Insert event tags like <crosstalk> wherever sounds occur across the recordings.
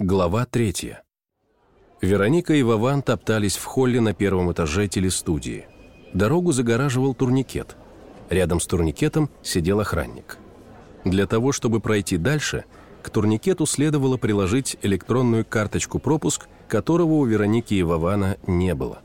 Глава третья. Вероника и Вован топтались в холле на первом этаже телестудии. Дорогу загораживал турникет. Рядом с турникетом сидел охранник. Для того, чтобы пройти дальше, к турникету следовало приложить электронную карточку-пропуск, которого у Вероники и Вована не было.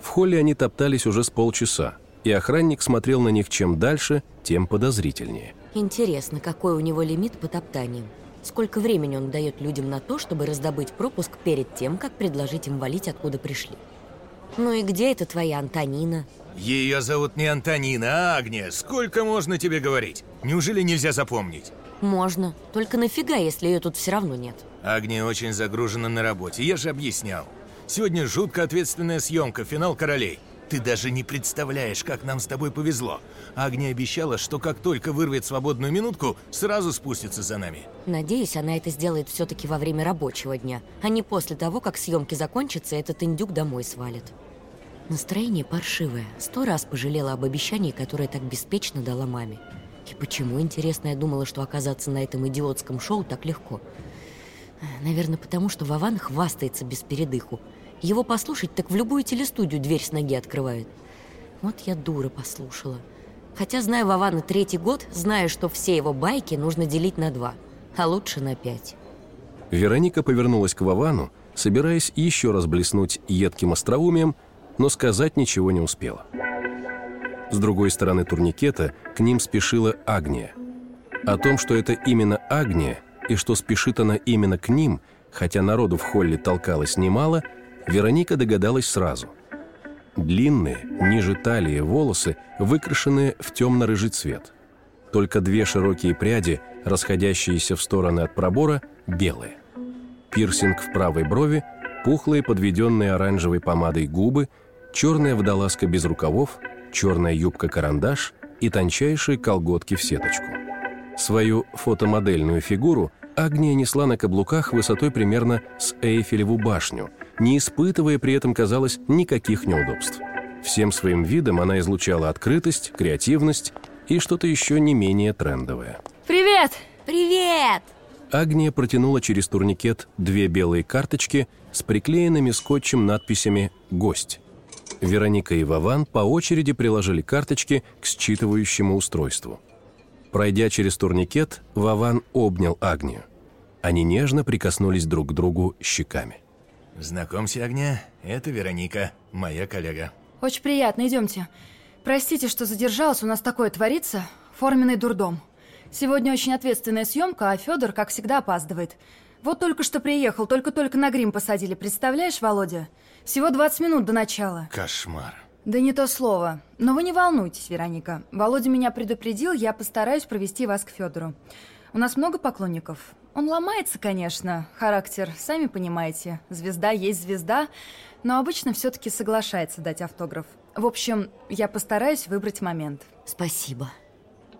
В холле они топтались уже с полчаса, и охранник смотрел на них чем дальше, тем подозрительнее. Интересно, какой у него лимит по топтаниям? Сколько времени он дает людям на то, чтобы раздобыть пропуск перед тем, как предложить им валить, откуда пришли? Ну и где это твоя Антонина? Ее зовут не Антонина, а Агния. Сколько можно тебе говорить? Неужели нельзя запомнить? Можно. Только нафига, если ее тут все равно нет? Агния очень загружена на работе, я же объяснял. Сегодня жутко ответственная съемка, финал королей. Ты даже не представляешь, как нам с тобой повезло. Агния обещала, что как только вырвет свободную минутку, сразу спустится за нами. Надеюсь, она это сделает все-таки во время рабочего дня, а не после того, как съемки закончатся, этот индюк домой свалит. Настроение паршивое. Сто раз пожалела об обещании, которое так беспечно дала маме. И почему, интересно, я думала, что оказаться на этом идиотском шоу так легко? Наверное, потому что Вован хвастается без передыху. Его послушать, так в любую телестудию дверь с ноги открывает. Вот я дура послушала. Хотя, знаю Вована третий год, знаю, что все его байки нужно делить на два, а лучше на пять. Вероника повернулась к Вовану, собираясь еще раз блеснуть едким остроумием, но сказать ничего не успела. С другой стороны турникета к ним спешила Агния. О том, что это именно Агния, и что спешит она именно к ним, хотя народу в холле толкалось немало – Вероника догадалась сразу. Длинные, ниже талии волосы, выкрашенные в темно-рыжий цвет. Только две широкие пряди, расходящиеся в стороны от пробора, белые. Пирсинг в правой брови, пухлые, подведенные оранжевой помадой губы, черная водолазка без рукавов, черная юбка-карандаш и тончайшие колготки в сеточку. Свою фотомодельную фигуру Агния несла на каблуках высотой примерно с Эйфелеву башню, не испытывая при этом, казалось, никаких неудобств. Всем своим видом она излучала открытость, креативность и что-то еще не менее трендовое. «Привет!» «Привет!» Агния протянула через турникет две белые карточки с приклеенными скотчем надписями «Гость». Вероника и Вован по очереди приложили карточки к считывающему устройству. Пройдя через турникет, Вован обнял Агнию. Они нежно прикоснулись друг к другу щеками. Знакомься, Агния, это Вероника, моя коллега. Очень приятно, идемте. Простите, что задержалась, у нас такое творится. Форменный дурдом. Сегодня очень ответственная съемка, а Федор, как всегда, опаздывает. Вот только что приехал, только-только на грим посадили, представляешь, Володя? Всего 20 минут до начала. Кошмар. Да не то слово. Но вы не волнуйтесь, Вероника. Володя меня предупредил, я постараюсь провести вас к Федору. У нас много поклонников. Он ломается, конечно, характер, сами понимаете. Звезда есть звезда, но обычно все-таки соглашается дать автограф. В общем, я постараюсь выбрать момент. Спасибо.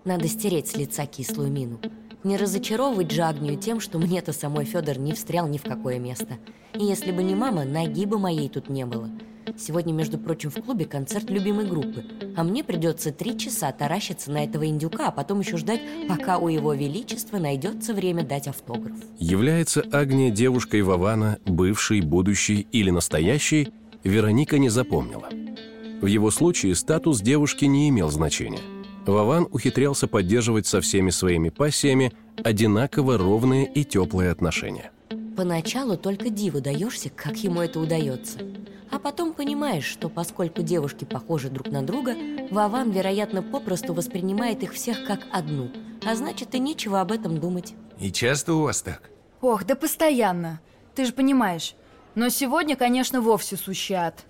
Надо стереть с лица кислую мину. Не разочаровывать же Агнию тем, что мне-то самой Федор не встрял ни в какое место. И если бы не мама, ноги бы моей тут не было. Сегодня, между прочим, в клубе концерт любимой группы. А мне придется три часа таращиться на этого индюка, а потом еще ждать, пока у его величества найдется время дать автограф. Является Агния девушкой Вована, бывшей, будущей или настоящей, Вероника не запомнила. В его случае статус девушки не имел значения. Вован ухитрялся поддерживать со всеми своими пассиями одинаково ровные и теплые отношения. Поначалу только диву даешься, как ему это удается. А потом понимаешь, что поскольку девушки похожи друг на друга, Вован, вероятно, попросту воспринимает их всех как одну, а значит и нечего об этом думать. И часто у вас так? Ох, да постоянно. Ты же понимаешь. Но сегодня, конечно, вовсе сущий ад.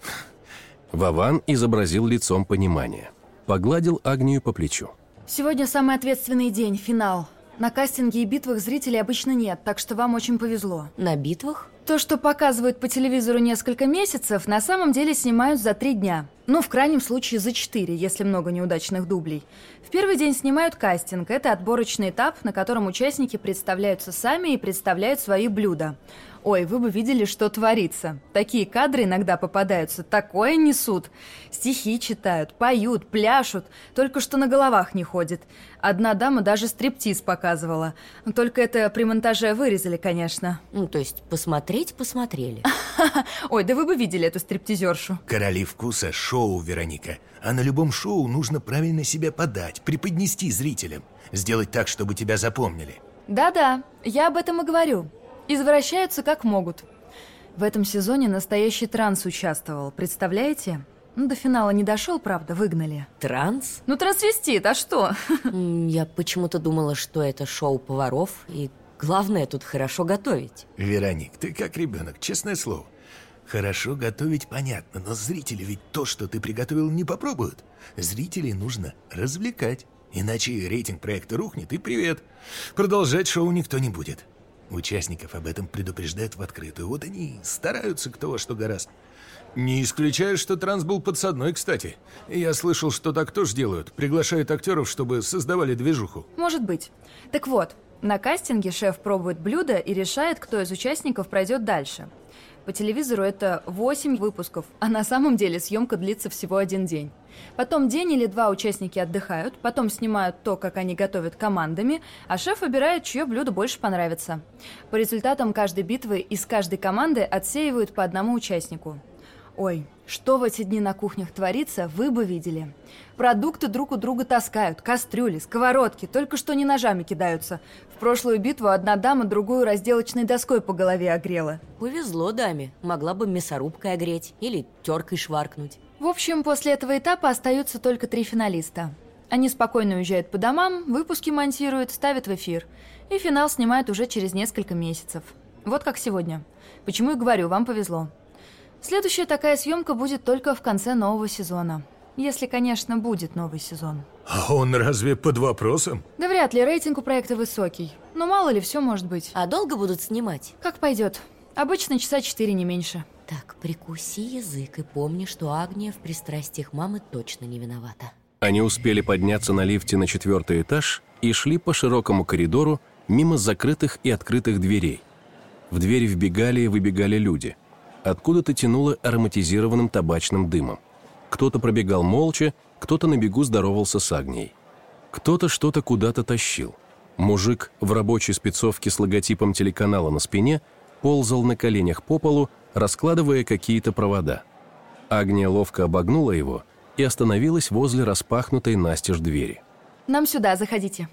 Вован изобразил лицом понимание. Погладил Агнию по плечу. Сегодня самый ответственный день, финал. На кастинге и битвах зрителей обычно нет, так что вам очень повезло. На битвах? То, что показывают по телевизору несколько месяцев, на самом деле снимают за три дня. Ну, в крайнем случае, за четыре, если много неудачных дублей. В первый день снимают кастинг. Это отборочный этап, на котором участники представляются сами и представляют свои блюда. Ой, вы бы видели, что творится. Такие кадры иногда попадаются, такое несут. Стихи читают, поют, пляшут, только что на головах не ходит. Одна дама даже стриптиз показывала. Только это при монтаже вырезали, конечно. Ну, то есть посмотреть посмотрели. <laughs> Ой, да вы бы видели эту стриптизершу. Короли вкуса – шоу, Вероника. А на любом шоу нужно правильно себя подать, преподнести зрителям. Сделать так, чтобы тебя запомнили. Да-да, я об этом и говорю. Извращаются как могут. В этом сезоне настоящий транс участвовал, представляете? Ну, до финала не дошел, правда, выгнали. Транс? Ну, трансвестит, а что? <laughs> Я почему-то думала, что это шоу поваров, и главное тут хорошо готовить. Вероник, ты как ребенок, честное слово. Хорошо готовить понятно, но зрители ведь то, что ты приготовил, не попробуют. Зрителей нужно развлекать. Иначе рейтинг проекта рухнет, и привет. Продолжать шоу никто не будет. Участников об этом предупреждают в открытую. Вот они стараются кто во что гораст. Не исключаю, что транс был подсадной, кстати. Я слышал, что так тоже делают. Приглашают актеров, чтобы создавали движуху. Может быть. Так вот, на кастинге шеф пробует блюдо и решает, кто из участников пройдет дальше. По телевизору это 8 выпусков, а на самом деле съемка длится всего один день. Потом день или два участники отдыхают, потом снимают то, как они готовят командами, а шеф выбирает, чье блюдо больше понравится. По результатам каждой битвы из каждой команды отсеивают по одному участнику. Ой, что в эти дни на кухнях творится, вы бы видели. Продукты друг у друга таскают, кастрюли, сковородки, только что не ножами кидаются. В прошлую битву одна дама другую разделочной доской по голове огрела. Повезло даме. Могла бы мясорубкой огреть или теркой шваркнуть. В общем, после этого этапа остаются только три финалиста. Они спокойно уезжают по домам, выпуски монтируют, ставят в эфир. И финал снимают уже через несколько месяцев. Вот как сегодня. Почему и говорю, вам повезло. Следующая такая съемка будет только в конце нового сезона. Если, конечно, будет новый сезон. А он разве под вопросом? Да вряд ли, рейтинг у проекта высокий. Но мало ли, все может быть. А долго будут снимать? Как пойдет. Обычно часа четыре, не меньше. Так, прикуси язык и помни, что Агния в пристрастиях мамы точно не виновата. Они успели подняться на лифте на четвертый этаж и шли по широкому коридору мимо закрытых и открытых дверей. В двери вбегали и выбегали люди. Откуда-то тянуло ароматизированным табачным дымом. Кто-то пробегал молча, кто-то на бегу здоровался с Агнией. Кто-то что-то куда-то тащил. Мужик в рабочей спецовке с логотипом телеканала на спине ползал на коленях по полу, раскладывая какие-то провода. Агния ловко обогнула его и остановилась возле распахнутой настежь двери. Нам сюда, заходите.